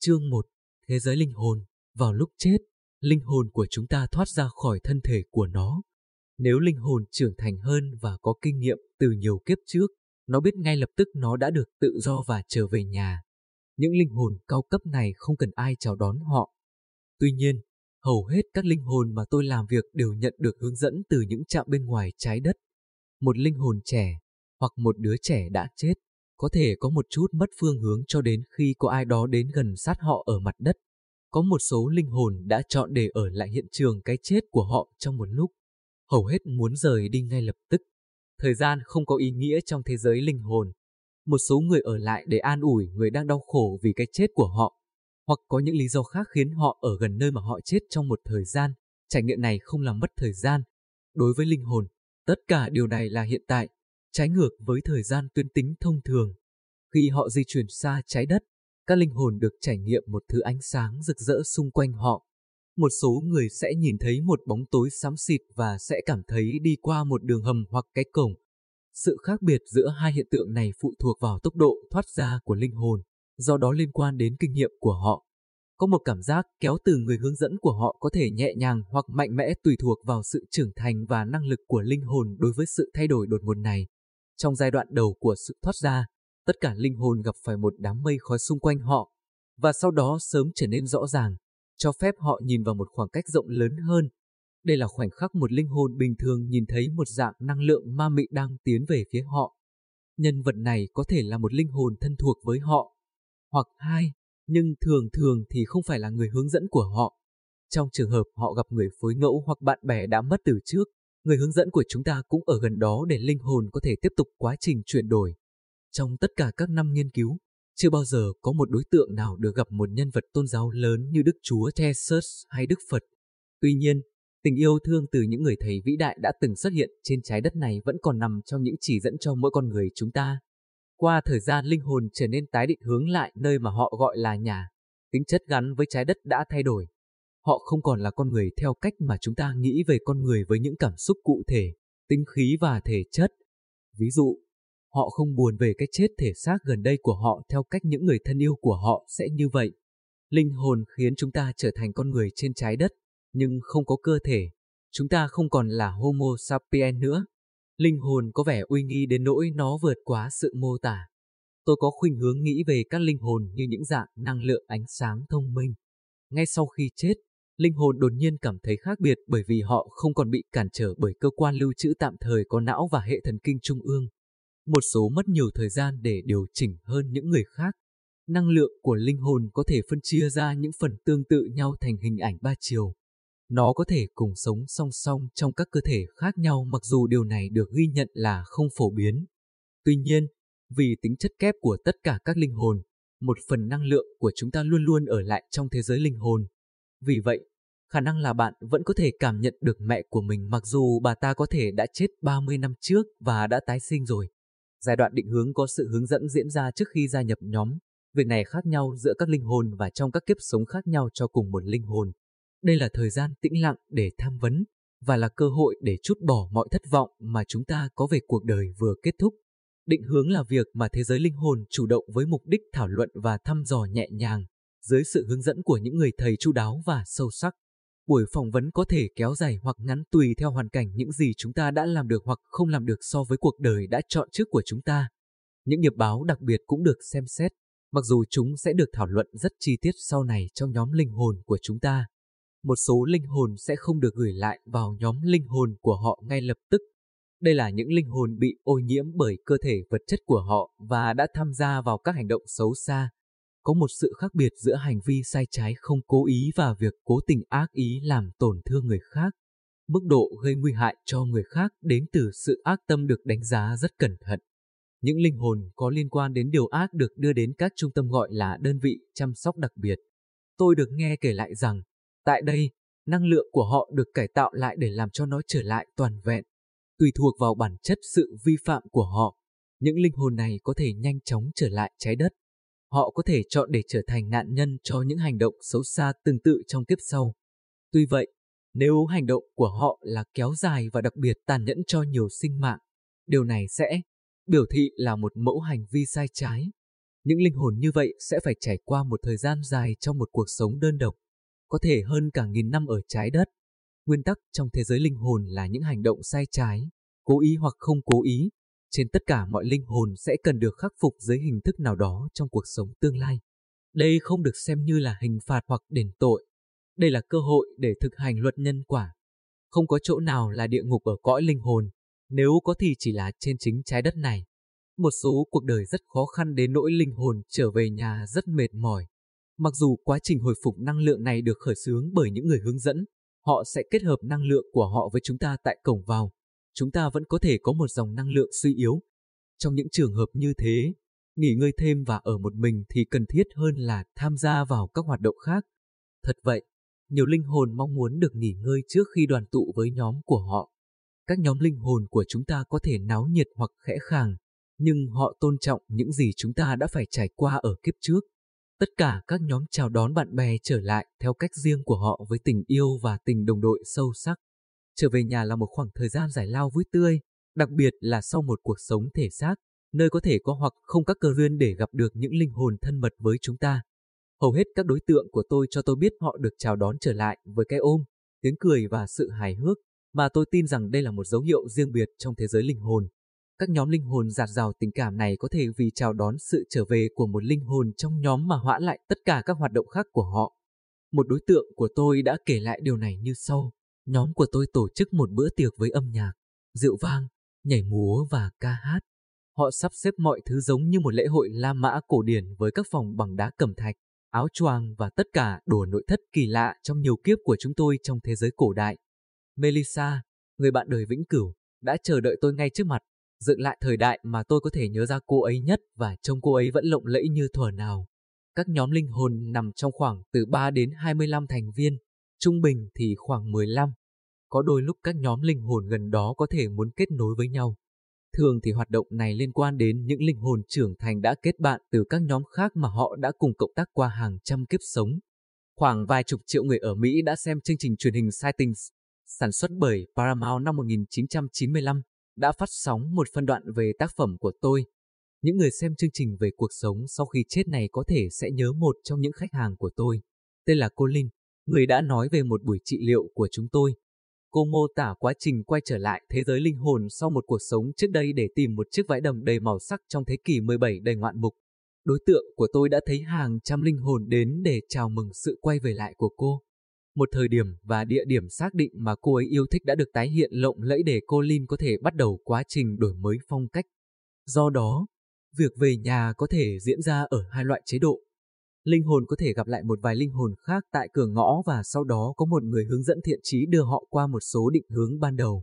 Chương 1. Thế giới linh hồn. Vào lúc chết, linh hồn của chúng ta thoát ra khỏi thân thể của nó. Nếu linh hồn trưởng thành hơn và có kinh nghiệm từ nhiều kiếp trước, nó biết ngay lập tức nó đã được tự do và trở về nhà. Những linh hồn cao cấp này không cần ai chào đón họ. Tuy nhiên, hầu hết các linh hồn mà tôi làm việc đều nhận được hướng dẫn từ những trạm bên ngoài trái đất. Một linh hồn trẻ hoặc một đứa trẻ đã chết có thể có một chút mất phương hướng cho đến khi có ai đó đến gần sát họ ở mặt đất. Có một số linh hồn đã chọn để ở lại hiện trường cái chết của họ trong một lúc. Hầu hết muốn rời đi ngay lập tức. Thời gian không có ý nghĩa trong thế giới linh hồn. Một số người ở lại để an ủi người đang đau khổ vì cái chết của họ, hoặc có những lý do khác khiến họ ở gần nơi mà họ chết trong một thời gian. Trải nghiệm này không làm mất thời gian. Đối với linh hồn, tất cả điều này là hiện tại, trái ngược với thời gian tuyến tính thông thường. Khi họ di chuyển xa trái đất, các linh hồn được trải nghiệm một thứ ánh sáng rực rỡ xung quanh họ. Một số người sẽ nhìn thấy một bóng tối xám xịt và sẽ cảm thấy đi qua một đường hầm hoặc cái cổng. Sự khác biệt giữa hai hiện tượng này phụ thuộc vào tốc độ thoát ra của linh hồn, do đó liên quan đến kinh nghiệm của họ. Có một cảm giác kéo từ người hướng dẫn của họ có thể nhẹ nhàng hoặc mạnh mẽ tùy thuộc vào sự trưởng thành và năng lực của linh hồn đối với sự thay đổi đột ngột này. Trong giai đoạn đầu của sự thoát ra, tất cả linh hồn gặp phải một đám mây khói xung quanh họ, và sau đó sớm trở nên rõ ràng, cho phép họ nhìn vào một khoảng cách rộng lớn hơn. Đây là khoảnh khắc một linh hồn bình thường nhìn thấy một dạng năng lượng ma mị đang tiến về phía họ. Nhân vật này có thể là một linh hồn thân thuộc với họ, hoặc hai, nhưng thường thường thì không phải là người hướng dẫn của họ. Trong trường hợp họ gặp người phối ngẫu hoặc bạn bè đã mất từ trước, người hướng dẫn của chúng ta cũng ở gần đó để linh hồn có thể tiếp tục quá trình chuyển đổi. Trong tất cả các năm nghiên cứu, chưa bao giờ có một đối tượng nào được gặp một nhân vật tôn giáo lớn như Đức Chúa Jesus hay Đức Phật. Tuy nhiên, tình yêu thương từ những người thầy vĩ đại đã từng xuất hiện trên trái đất này vẫn còn nằm trong những chỉ dẫn cho mỗi con người chúng ta. Qua thời gian linh hồn trở nên tái định hướng lại nơi mà họ gọi là nhà, tính chất gắn với trái đất đã thay đổi. Họ không còn là con người theo cách mà chúng ta nghĩ về con người với những cảm xúc cụ thể, tinh khí và thể chất. Ví dụ, họ không buồn về cái chết thể xác gần đây của họ theo cách những người thân yêu của họ sẽ như vậy. Linh hồn khiến chúng ta trở thành con người trên trái đất, nhưng không có cơ thể. Chúng ta không còn là Homo sapiens nữa. Linh hồn có vẻ uy nghi đến nỗi nó vượt quá sự mô tả. Tôi có khuynh hướng nghĩ về các linh hồn như những dạng năng lượng ánh sáng thông minh. Ngay sau khi chết, linh hồn đột nhiên cảm thấy khác biệt bởi vì họ không còn bị cản trở bởi cơ quan lưu trữ tạm thời có não và hệ thần kinh trung ương. Một số mất nhiều thời gian để điều chỉnh hơn những người khác. Năng lượng của linh hồn có thể phân chia ra những phần tương tự nhau thành hình ảnh ba chiều. Nó có thể cùng sống song song trong các cơ thể khác nhau mặc dù điều này được ghi nhận là không phổ biến. Tuy nhiên, vì tính chất kép của tất cả các linh hồn, một phần năng lượng của chúng ta luôn luôn ở lại trong thế giới linh hồn. Vì vậy, khả năng là bạn vẫn có thể cảm nhận được mẹ của mình mặc dù bà ta có thể đã chết 30 năm trước và đã tái sinh rồi. Giai đoạn định hướng có sự hướng dẫn diễn ra trước khi gia nhập nhóm. Việc này khác nhau giữa các linh hồn và trong các kiếp sống khác nhau cho cùng một linh hồn. Đây là thời gian tĩnh lặng để tham vấn và là cơ hội để chút bỏ mọi thất vọng mà chúng ta có về cuộc đời vừa kết thúc. Định hướng là việc mà thế giới linh hồn chủ động với mục đích thảo luận và thăm dò nhẹ nhàng, dưới sự hướng dẫn của những người thầy chu đáo và sâu sắc. Buổi phỏng vấn có thể kéo dài hoặc ngắn tùy theo hoàn cảnh những gì chúng ta đã làm được hoặc không làm được so với cuộc đời đã chọn trước của chúng ta. Những nghiệp báo đặc biệt cũng được xem xét, mặc dù chúng sẽ được thảo luận rất chi tiết sau này trong nhóm linh hồn của chúng ta. Một số linh hồn sẽ không được gửi lại vào nhóm linh hồn của họ ngay lập tức. Đây là những linh hồn bị ô nhiễm bởi cơ thể vật chất của họ và đã tham gia vào các hành động xấu xa, có một sự khác biệt giữa hành vi sai trái không cố ý và việc cố tình ác ý làm tổn thương người khác. Mức độ gây nguy hại cho người khác đến từ sự ác tâm được đánh giá rất cẩn thận. Những linh hồn có liên quan đến điều ác được đưa đến các trung tâm gọi là đơn vị chăm sóc đặc biệt. Tôi được nghe kể lại rằng, tại đây, năng lượng của họ được cải tạo lại để làm cho nó trở lại toàn vẹn. Tùy thuộc vào bản chất sự vi phạm của họ, những linh hồn này có thể nhanh chóng trở lại trái đất họ có thể chọn để trở thành nạn nhân cho những hành động xấu xa tương tự trong kiếp sau. Tuy vậy, nếu hành động của họ là kéo dài và đặc biệt tàn nhẫn cho nhiều sinh mạng, điều này sẽ biểu thị là một mẫu hành vi sai trái. Những linh hồn như vậy sẽ phải trải qua một thời gian dài trong một cuộc sống đơn độc, có thể hơn cả nghìn năm ở trái đất. Nguyên tắc trong thế giới linh hồn là những hành động sai trái, cố ý hoặc không cố ý, trên tất cả mọi linh hồn sẽ cần được khắc phục dưới hình thức nào đó trong cuộc sống tương lai. Đây không được xem như là hình phạt hoặc đền tội. Đây là cơ hội để thực hành luật nhân quả. Không có chỗ nào là địa ngục ở cõi linh hồn, nếu có thì chỉ là trên chính trái đất này. Một số cuộc đời rất khó khăn đến nỗi linh hồn trở về nhà rất mệt mỏi. Mặc dù quá trình hồi phục năng lượng này được khởi xướng bởi những người hướng dẫn, họ sẽ kết hợp năng lượng của họ với chúng ta tại cổng vào. Chúng ta vẫn có thể có một dòng năng lượng suy yếu. Trong những trường hợp như thế, nghỉ ngơi thêm và ở một mình thì cần thiết hơn là tham gia vào các hoạt động khác. Thật vậy, nhiều linh hồn mong muốn được nghỉ ngơi trước khi đoàn tụ với nhóm của họ. Các nhóm linh hồn của chúng ta có thể náo nhiệt hoặc khẽ khàng, nhưng họ tôn trọng những gì chúng ta đã phải trải qua ở kiếp trước. Tất cả các nhóm chào đón bạn bè trở lại theo cách riêng của họ với tình yêu và tình đồng đội sâu sắc. Trở về nhà là một khoảng thời gian giải lao vui tươi, đặc biệt là sau một cuộc sống thể xác, nơi có thể có hoặc không các cơ duyên để gặp được những linh hồn thân mật với chúng ta. Hầu hết các đối tượng của tôi cho tôi biết họ được chào đón trở lại với cái ôm, tiếng cười và sự hài hước, mà tôi tin rằng đây là một dấu hiệu riêng biệt trong thế giới linh hồn. Các nhóm linh hồn giạt rào tình cảm này có thể vì chào đón sự trở về của một linh hồn trong nhóm mà hoãn lại tất cả các hoạt động khác của họ. Một đối tượng của tôi đã kể lại điều này như sau. Nhóm của tôi tổ chức một bữa tiệc với âm nhạc, rượu vang, nhảy múa và ca hát. Họ sắp xếp mọi thứ giống như một lễ hội La Mã cổ điển với các phòng bằng đá cẩm thạch, áo choàng và tất cả đồ nội thất kỳ lạ trong nhiều kiếp của chúng tôi trong thế giới cổ đại. Melissa, người bạn đời vĩnh cửu, đã chờ đợi tôi ngay trước mặt, dựng lại thời đại mà tôi có thể nhớ ra cô ấy nhất và trông cô ấy vẫn lộng lẫy như thuở nào. Các nhóm linh hồn nằm trong khoảng từ 3 đến 25 thành viên, trung bình thì khoảng 15. Có đôi lúc các nhóm linh hồn gần đó có thể muốn kết nối với nhau. Thường thì hoạt động này liên quan đến những linh hồn trưởng thành đã kết bạn từ các nhóm khác mà họ đã cùng cộng tác qua hàng trăm kiếp sống. Khoảng vài chục triệu người ở Mỹ đã xem chương trình truyền hình Sightings, sản xuất bởi Paramount năm 1995, đã phát sóng một phân đoạn về tác phẩm của tôi. Những người xem chương trình về cuộc sống sau khi chết này có thể sẽ nhớ một trong những khách hàng của tôi, tên là cô Linh, người đã nói về một buổi trị liệu của chúng tôi. Cô mô tả quá trình quay trở lại thế giới linh hồn sau một cuộc sống trước đây để tìm một chiếc váy đầm đầy màu sắc trong thế kỷ 17 đầy ngoạn mục. Đối tượng của tôi đã thấy hàng trăm linh hồn đến để chào mừng sự quay về lại của cô. Một thời điểm và địa điểm xác định mà cô ấy yêu thích đã được tái hiện lộng lẫy để cô Lin có thể bắt đầu quá trình đổi mới phong cách. Do đó, việc về nhà có thể diễn ra ở hai loại chế độ. Linh hồn có thể gặp lại một vài linh hồn khác tại cửa ngõ và sau đó có một người hướng dẫn thiện trí đưa họ qua một số định hướng ban đầu.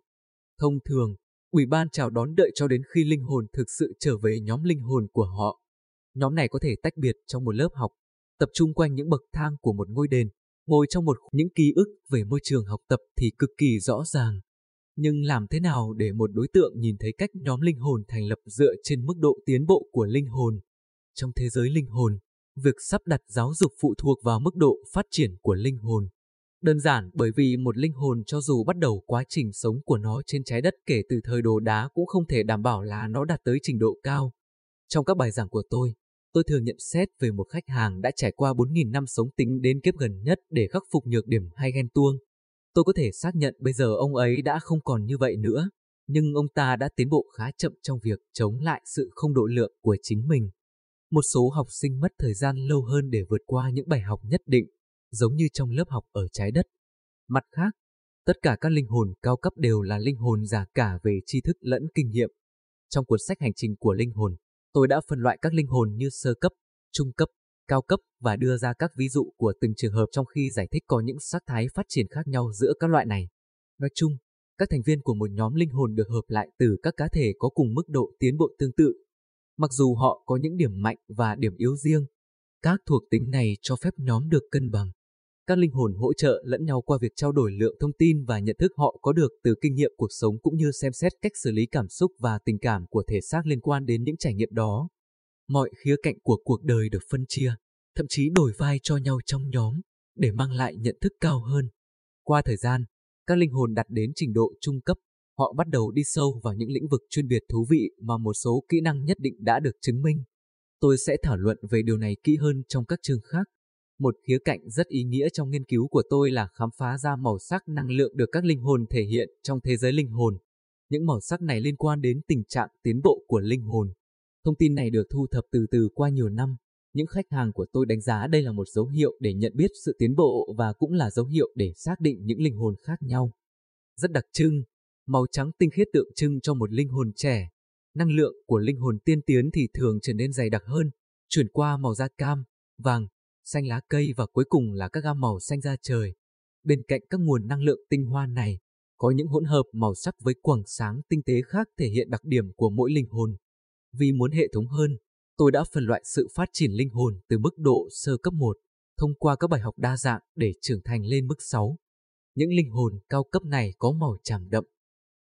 Thông thường, ủy ban chào đón đợi cho đến khi linh hồn thực sự trở về nhóm linh hồn của họ. Nhóm này có thể tách biệt trong một lớp học, tập trung quanh những bậc thang của một ngôi đền, ngồi trong một những ký ức về môi trường học tập thì cực kỳ rõ ràng. Nhưng làm thế nào để một đối tượng nhìn thấy cách nhóm linh hồn thành lập dựa trên mức độ tiến bộ của linh hồn? Trong thế giới linh hồn, việc sắp đặt giáo dục phụ thuộc vào mức độ phát triển của linh hồn. Đơn giản bởi vì một linh hồn cho dù bắt đầu quá trình sống của nó trên trái đất kể từ thời đồ đá cũng không thể đảm bảo là nó đạt tới trình độ cao. Trong các bài giảng của tôi, tôi thường nhận xét về một khách hàng đã trải qua 4.000 năm sống tính đến kiếp gần nhất để khắc phục nhược điểm hay ghen tuông. Tôi có thể xác nhận bây giờ ông ấy đã không còn như vậy nữa, nhưng ông ta đã tiến bộ khá chậm trong việc chống lại sự không độ lượng của chính mình. Một số học sinh mất thời gian lâu hơn để vượt qua những bài học nhất định, giống như trong lớp học ở trái đất. Mặt khác, tất cả các linh hồn cao cấp đều là linh hồn giả cả về tri thức lẫn kinh nghiệm. Trong cuốn sách hành trình của linh hồn, tôi đã phân loại các linh hồn như sơ cấp, trung cấp, cao cấp và đưa ra các ví dụ của từng trường hợp trong khi giải thích có những sắc thái phát triển khác nhau giữa các loại này. Nói chung, các thành viên của một nhóm linh hồn được hợp lại từ các cá thể có cùng mức độ tiến bộ tương tự Mặc dù họ có những điểm mạnh và điểm yếu riêng, các thuộc tính này cho phép nhóm được cân bằng. Các linh hồn hỗ trợ lẫn nhau qua việc trao đổi lượng thông tin và nhận thức họ có được từ kinh nghiệm cuộc sống cũng như xem xét cách xử lý cảm xúc và tình cảm của thể xác liên quan đến những trải nghiệm đó. Mọi khía cạnh của cuộc đời được phân chia, thậm chí đổi vai cho nhau trong nhóm để mang lại nhận thức cao hơn. Qua thời gian, các linh hồn đạt đến trình độ trung cấp họ bắt đầu đi sâu vào những lĩnh vực chuyên biệt thú vị mà một số kỹ năng nhất định đã được chứng minh. Tôi sẽ thảo luận về điều này kỹ hơn trong các chương khác. Một khía cạnh rất ý nghĩa trong nghiên cứu của tôi là khám phá ra màu sắc năng lượng được các linh hồn thể hiện trong thế giới linh hồn. Những màu sắc này liên quan đến tình trạng tiến bộ của linh hồn. Thông tin này được thu thập từ từ qua nhiều năm. Những khách hàng của tôi đánh giá đây là một dấu hiệu để nhận biết sự tiến bộ và cũng là dấu hiệu để xác định những linh hồn khác nhau. Rất đặc trưng, màu trắng tinh khiết tượng trưng cho một linh hồn trẻ. Năng lượng của linh hồn tiên tiến thì thường trở nên dày đặc hơn, chuyển qua màu da cam, vàng, xanh lá cây và cuối cùng là các gam màu xanh da trời. Bên cạnh các nguồn năng lượng tinh hoa này, có những hỗn hợp màu sắc với quầng sáng tinh tế khác thể hiện đặc điểm của mỗi linh hồn. Vì muốn hệ thống hơn, tôi đã phân loại sự phát triển linh hồn từ mức độ sơ cấp 1, thông qua các bài học đa dạng để trưởng thành lên mức 6. Những linh hồn cao cấp này có màu chàm đậm.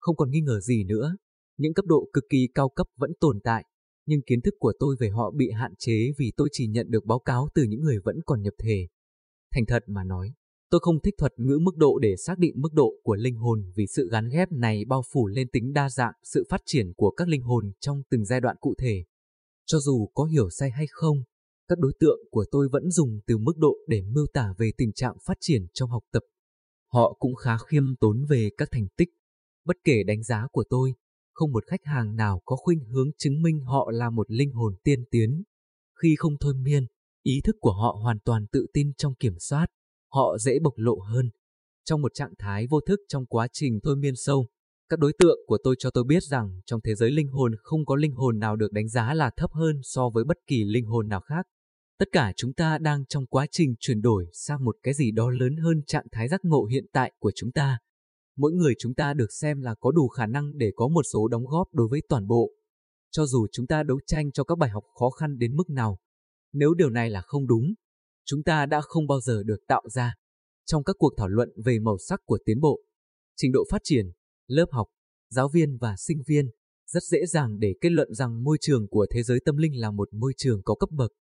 Không còn nghi ngờ gì nữa, những cấp độ cực kỳ cao cấp vẫn tồn tại, nhưng kiến thức của tôi về họ bị hạn chế vì tôi chỉ nhận được báo cáo từ những người vẫn còn nhập thể. Thành thật mà nói, tôi không thích thuật ngữ mức độ để xác định mức độ của linh hồn vì sự gắn ghép này bao phủ lên tính đa dạng sự phát triển của các linh hồn trong từng giai đoạn cụ thể. Cho dù có hiểu sai hay không, các đối tượng của tôi vẫn dùng từ mức độ để miêu tả về tình trạng phát triển trong học tập. Họ cũng khá khiêm tốn về các thành tích. Bất kể đánh giá của tôi, không một khách hàng nào có khuynh hướng chứng minh họ là một linh hồn tiên tiến. Khi không thôi miên, ý thức của họ hoàn toàn tự tin trong kiểm soát, họ dễ bộc lộ hơn. Trong một trạng thái vô thức trong quá trình thôi miên sâu, các đối tượng của tôi cho tôi biết rằng trong thế giới linh hồn không có linh hồn nào được đánh giá là thấp hơn so với bất kỳ linh hồn nào khác. Tất cả chúng ta đang trong quá trình chuyển đổi sang một cái gì đó lớn hơn trạng thái giác ngộ hiện tại của chúng ta mỗi người chúng ta được xem là có đủ khả năng để có một số đóng góp đối với toàn bộ. Cho dù chúng ta đấu tranh cho các bài học khó khăn đến mức nào, nếu điều này là không đúng, chúng ta đã không bao giờ được tạo ra. Trong các cuộc thảo luận về màu sắc của tiến bộ, trình độ phát triển, lớp học, giáo viên và sinh viên, rất dễ dàng để kết luận rằng môi trường của thế giới tâm linh là một môi trường có cấp bậc.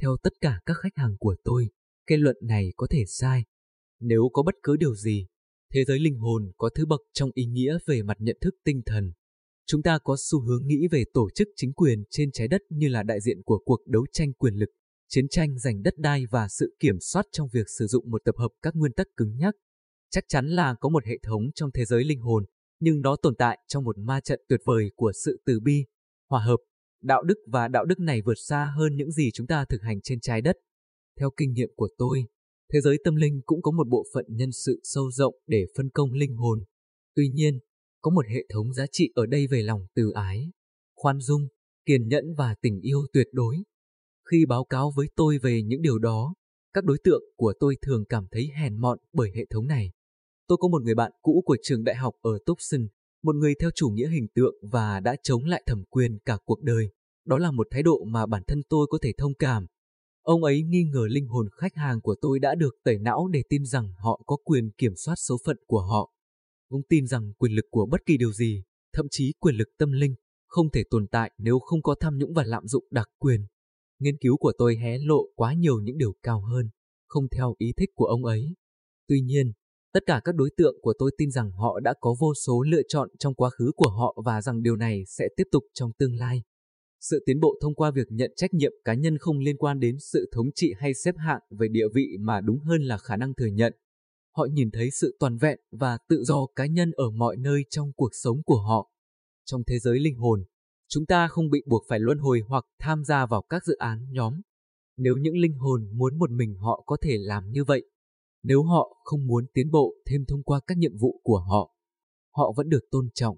Theo tất cả các khách hàng của tôi, kết luận này có thể sai. Nếu có bất cứ điều gì, Thế giới linh hồn có thứ bậc trong ý nghĩa về mặt nhận thức tinh thần. Chúng ta có xu hướng nghĩ về tổ chức chính quyền trên trái đất như là đại diện của cuộc đấu tranh quyền lực, chiến tranh giành đất đai và sự kiểm soát trong việc sử dụng một tập hợp các nguyên tắc cứng nhắc. Chắc chắn là có một hệ thống trong thế giới linh hồn, nhưng nó tồn tại trong một ma trận tuyệt vời của sự từ bi, hòa hợp, đạo đức và đạo đức này vượt xa hơn những gì chúng ta thực hành trên trái đất. Theo kinh nghiệm của tôi, thế giới tâm linh cũng có một bộ phận nhân sự sâu rộng để phân công linh hồn. Tuy nhiên, có một hệ thống giá trị ở đây về lòng từ ái, khoan dung, kiên nhẫn và tình yêu tuyệt đối. Khi báo cáo với tôi về những điều đó, các đối tượng của tôi thường cảm thấy hèn mọn bởi hệ thống này. Tôi có một người bạn cũ của trường đại học ở Tucson, một người theo chủ nghĩa hình tượng và đã chống lại thẩm quyền cả cuộc đời. Đó là một thái độ mà bản thân tôi có thể thông cảm Ông ấy nghi ngờ linh hồn khách hàng của tôi đã được tẩy não để tin rằng họ có quyền kiểm soát số phận của họ. Ông tin rằng quyền lực của bất kỳ điều gì, thậm chí quyền lực tâm linh, không thể tồn tại nếu không có tham nhũng và lạm dụng đặc quyền. Nghiên cứu của tôi hé lộ quá nhiều những điều cao hơn, không theo ý thích của ông ấy. Tuy nhiên, tất cả các đối tượng của tôi tin rằng họ đã có vô số lựa chọn trong quá khứ của họ và rằng điều này sẽ tiếp tục trong tương lai. Sự tiến bộ thông qua việc nhận trách nhiệm cá nhân không liên quan đến sự thống trị hay xếp hạng về địa vị mà đúng hơn là khả năng thừa nhận. Họ nhìn thấy sự toàn vẹn và tự do cá nhân ở mọi nơi trong cuộc sống của họ. Trong thế giới linh hồn, chúng ta không bị buộc phải luân hồi hoặc tham gia vào các dự án nhóm. Nếu những linh hồn muốn một mình họ có thể làm như vậy. Nếu họ không muốn tiến bộ thêm thông qua các nhiệm vụ của họ, họ vẫn được tôn trọng.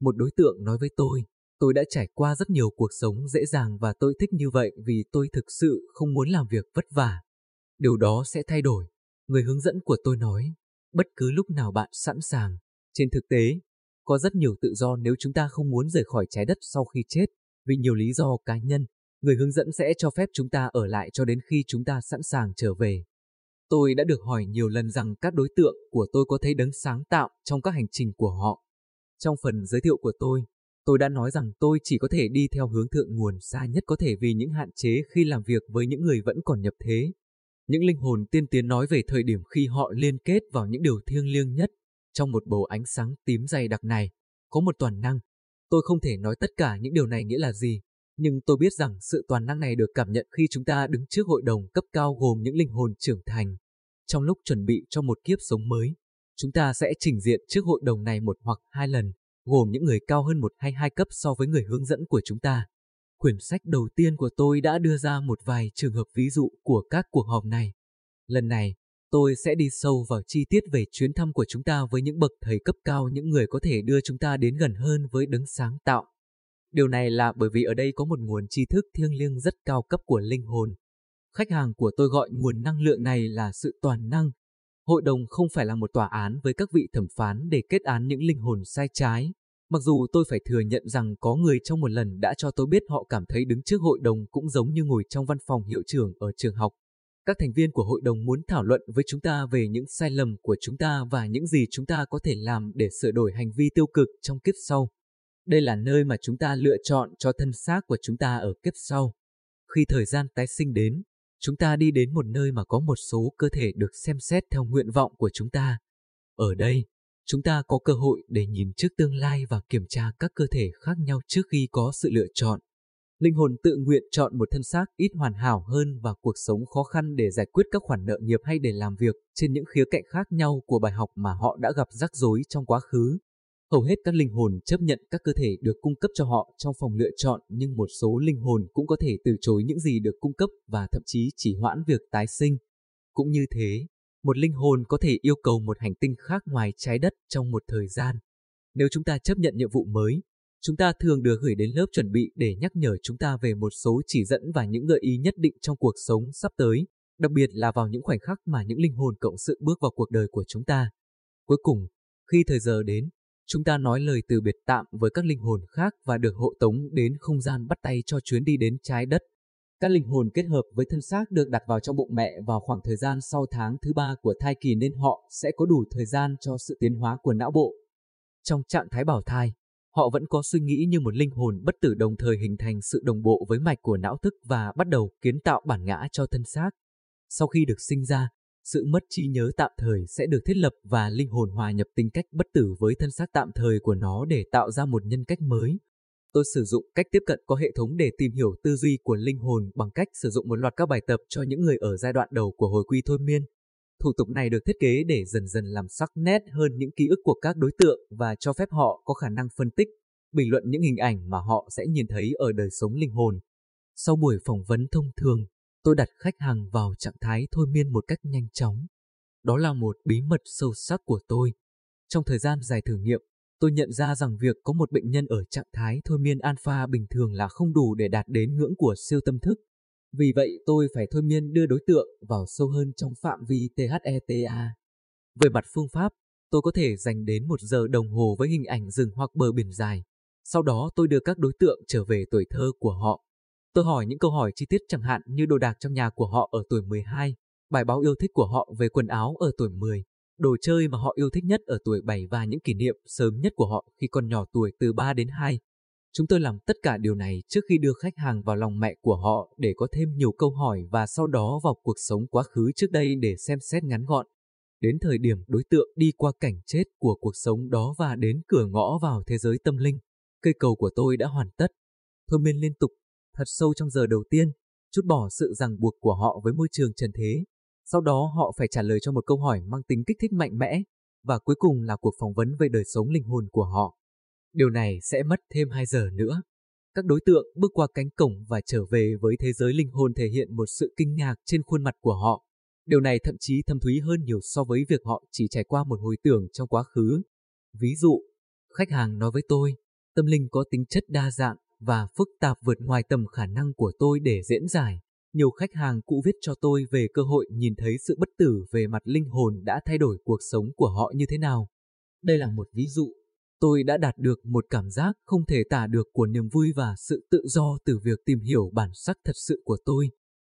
Một đối tượng nói với tôi, Tôi đã trải qua rất nhiều cuộc sống dễ dàng và tôi thích như vậy vì tôi thực sự không muốn làm việc vất vả. Điều đó sẽ thay đổi. Người hướng dẫn của tôi nói, bất cứ lúc nào bạn sẵn sàng. Trên thực tế, có rất nhiều tự do nếu chúng ta không muốn rời khỏi trái đất sau khi chết. Vì nhiều lý do cá nhân, người hướng dẫn sẽ cho phép chúng ta ở lại cho đến khi chúng ta sẵn sàng trở về. Tôi đã được hỏi nhiều lần rằng các đối tượng của tôi có thấy đấng sáng tạo trong các hành trình của họ. Trong phần giới thiệu của tôi, Tôi đã nói rằng tôi chỉ có thể đi theo hướng thượng nguồn xa nhất có thể vì những hạn chế khi làm việc với những người vẫn còn nhập thế. Những linh hồn tiên tiến nói về thời điểm khi họ liên kết vào những điều thiêng liêng nhất. Trong một bầu ánh sáng tím dày đặc này, có một toàn năng. Tôi không thể nói tất cả những điều này nghĩa là gì, Nhưng tôi biết rằng sự toàn năng này được cảm nhận khi chúng ta đứng trước hội đồng cấp cao gồm những linh hồn trưởng thành. Trong lúc chuẩn bị cho một kiếp sống mới, chúng ta sẽ trình diện trước hội đồng này một hoặc hai lần, gồm những người cao hơn một hay hai cấp so với người hướng dẫn của chúng ta. Quyển sách đầu tiên của tôi đã đưa ra một vài trường hợp ví dụ của các cuộc họp này. Lần này, tôi sẽ đi sâu vào chi tiết về chuyến thăm của chúng ta với những bậc thầy cấp cao những người có thể đưa chúng ta đến gần hơn với đấng sáng tạo. Điều này là bởi vì ở đây có một nguồn tri thức thiêng liêng rất cao cấp của linh hồn. Khách hàng của tôi gọi nguồn năng lượng này là sự toàn năng. Hội đồng không phải là một tòa án với các vị thẩm phán để kết án những linh hồn sai trái. Mặc dù tôi phải thừa nhận rằng có người trong một lần đã cho tôi biết họ cảm thấy đứng trước hội đồng cũng giống như ngồi trong văn phòng hiệu trưởng ở trường học. Các thành viên của hội đồng muốn thảo luận với chúng ta về những sai lầm của chúng ta và những gì chúng ta có thể làm để sửa đổi hành vi tiêu cực trong kiếp sau. Đây là nơi mà chúng ta lựa chọn cho thân xác của chúng ta ở kiếp sau. Khi thời gian tái sinh đến, chúng ta đi đến một nơi mà có một số cơ thể được xem xét theo nguyện vọng của chúng ta. Ở đây, chúng ta có cơ hội để nhìn trước tương lai và kiểm tra các cơ thể khác nhau trước khi có sự lựa chọn. Linh hồn tự nguyện chọn một thân xác ít hoàn hảo hơn và cuộc sống khó khăn để giải quyết các khoản nợ nghiệp hay để làm việc trên những khía cạnh khác nhau của bài học mà họ đã gặp rắc rối trong quá khứ. Hầu hết các linh hồn chấp nhận các cơ thể được cung cấp cho họ trong phòng lựa chọn nhưng một số linh hồn cũng có thể từ chối những gì được cung cấp và thậm chí chỉ hoãn việc tái sinh. Cũng như thế, một linh hồn có thể yêu cầu một hành tinh khác ngoài trái đất trong một thời gian. Nếu chúng ta chấp nhận nhiệm vụ mới, chúng ta thường được gửi đến lớp chuẩn bị để nhắc nhở chúng ta về một số chỉ dẫn và những gợi ý nhất định trong cuộc sống sắp tới, đặc biệt là vào những khoảnh khắc mà những linh hồn cộng sự bước vào cuộc đời của chúng ta. Cuối cùng, khi thời giờ đến, chúng ta nói lời từ biệt tạm với các linh hồn khác và được hộ tống đến không gian bắt tay cho chuyến đi đến trái đất. Các linh hồn kết hợp với thân xác được đặt vào trong bụng mẹ vào khoảng thời gian sau tháng thứ ba của thai kỳ nên họ sẽ có đủ thời gian cho sự tiến hóa của não bộ. Trong trạng thái bảo thai, họ vẫn có suy nghĩ như một linh hồn bất tử đồng thời hình thành sự đồng bộ với mạch của não thức và bắt đầu kiến tạo bản ngã cho thân xác. Sau khi được sinh ra, sự mất trí nhớ tạm thời sẽ được thiết lập và linh hồn hòa nhập tính cách bất tử với thân xác tạm thời của nó để tạo ra một nhân cách mới. Tôi sử dụng cách tiếp cận có hệ thống để tìm hiểu tư duy của linh hồn bằng cách sử dụng một loạt các bài tập cho những người ở giai đoạn đầu của hồi quy thôi miên. Thủ tục này được thiết kế để dần dần làm sắc nét hơn những ký ức của các đối tượng và cho phép họ có khả năng phân tích, bình luận những hình ảnh mà họ sẽ nhìn thấy ở đời sống linh hồn. Sau buổi phỏng vấn thông thường, tôi đặt khách hàng vào trạng thái thôi miên một cách nhanh chóng. Đó là một bí mật sâu sắc của tôi. Trong thời gian dài thử nghiệm, tôi nhận ra rằng việc có một bệnh nhân ở trạng thái thôi miên alpha bình thường là không đủ để đạt đến ngưỡng của siêu tâm thức. Vì vậy tôi phải thôi miên đưa đối tượng vào sâu hơn trong phạm vi THETA. Về mặt phương pháp, tôi có thể dành đến một giờ đồng hồ với hình ảnh rừng hoặc bờ biển dài. Sau đó tôi đưa các đối tượng trở về tuổi thơ của họ. Tôi hỏi những câu hỏi chi tiết chẳng hạn như đồ đạc trong nhà của họ ở tuổi 12, bài báo yêu thích của họ về quần áo ở tuổi 10, đồ chơi mà họ yêu thích nhất ở tuổi 7 và những kỷ niệm sớm nhất của họ khi còn nhỏ tuổi từ 3 đến 2. Chúng tôi làm tất cả điều này trước khi đưa khách hàng vào lòng mẹ của họ để có thêm nhiều câu hỏi và sau đó vào cuộc sống quá khứ trước đây để xem xét ngắn gọn. Đến thời điểm đối tượng đi qua cảnh chết của cuộc sống đó và đến cửa ngõ vào thế giới tâm linh, cây cầu của tôi đã hoàn tất. Thôi miên liên tục, thật sâu trong giờ đầu tiên, chút bỏ sự ràng buộc của họ với môi trường trần thế. Sau đó họ phải trả lời cho một câu hỏi mang tính kích thích mạnh mẽ, và cuối cùng là cuộc phỏng vấn về đời sống linh hồn của họ. Điều này sẽ mất thêm 2 giờ nữa. Các đối tượng bước qua cánh cổng và trở về với thế giới linh hồn thể hiện một sự kinh ngạc trên khuôn mặt của họ. Điều này thậm chí thâm thúy hơn nhiều so với việc họ chỉ trải qua một hồi tưởng trong quá khứ. Ví dụ, khách hàng nói với tôi, tâm linh có tính chất đa dạng và phức tạp vượt ngoài tầm khả năng của tôi để diễn giải. Nhiều khách hàng cũ viết cho tôi về cơ hội nhìn thấy sự bất tử về mặt linh hồn đã thay đổi cuộc sống của họ như thế nào. Đây là một ví dụ tôi đã đạt được một cảm giác không thể tả được của niềm vui và sự tự do từ việc tìm hiểu bản sắc thật sự của tôi.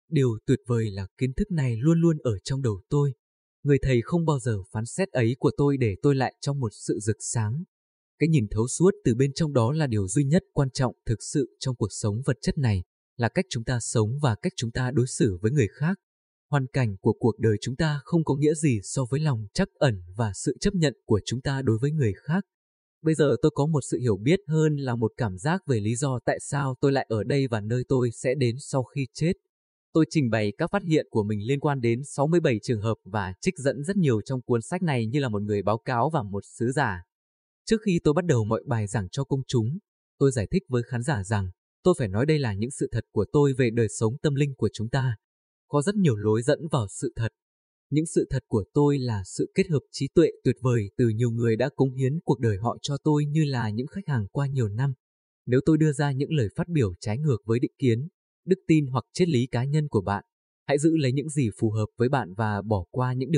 Điều tuyệt vời là kiến thức này luôn luôn ở trong đầu tôi. Người thầy không bao giờ phán xét ấy của tôi để tôi lại trong một sự rực sáng. Cái nhìn thấu suốt từ bên trong đó là điều duy nhất quan trọng thực sự trong cuộc sống vật chất này, là cách chúng ta sống và cách chúng ta đối xử với người khác. Hoàn cảnh của cuộc đời chúng ta không có nghĩa gì so với lòng chắc ẩn và sự chấp nhận của chúng ta đối với người khác. Bây giờ tôi có một sự hiểu biết hơn là một cảm giác về lý do tại sao tôi lại ở đây và nơi tôi sẽ đến sau khi chết. Tôi trình bày các phát hiện của mình liên quan đến 67 trường hợp và trích dẫn rất nhiều trong cuốn sách này như là một người báo cáo và một sứ giả. Trước khi tôi bắt đầu mọi bài giảng cho công chúng, tôi giải thích với khán giả rằng tôi phải nói đây là những sự thật của tôi về đời sống tâm linh của chúng ta. Có rất nhiều lối dẫn vào sự thật. Những sự thật của tôi là sự kết hợp trí tuệ tuyệt vời từ nhiều người đã cống hiến cuộc đời họ cho tôi như là những khách hàng qua nhiều năm. Nếu tôi đưa ra những lời phát biểu trái ngược với định kiến, đức tin hoặc triết lý cá nhân của bạn, hãy giữ lấy những gì phù hợp với bạn và bỏ qua những điều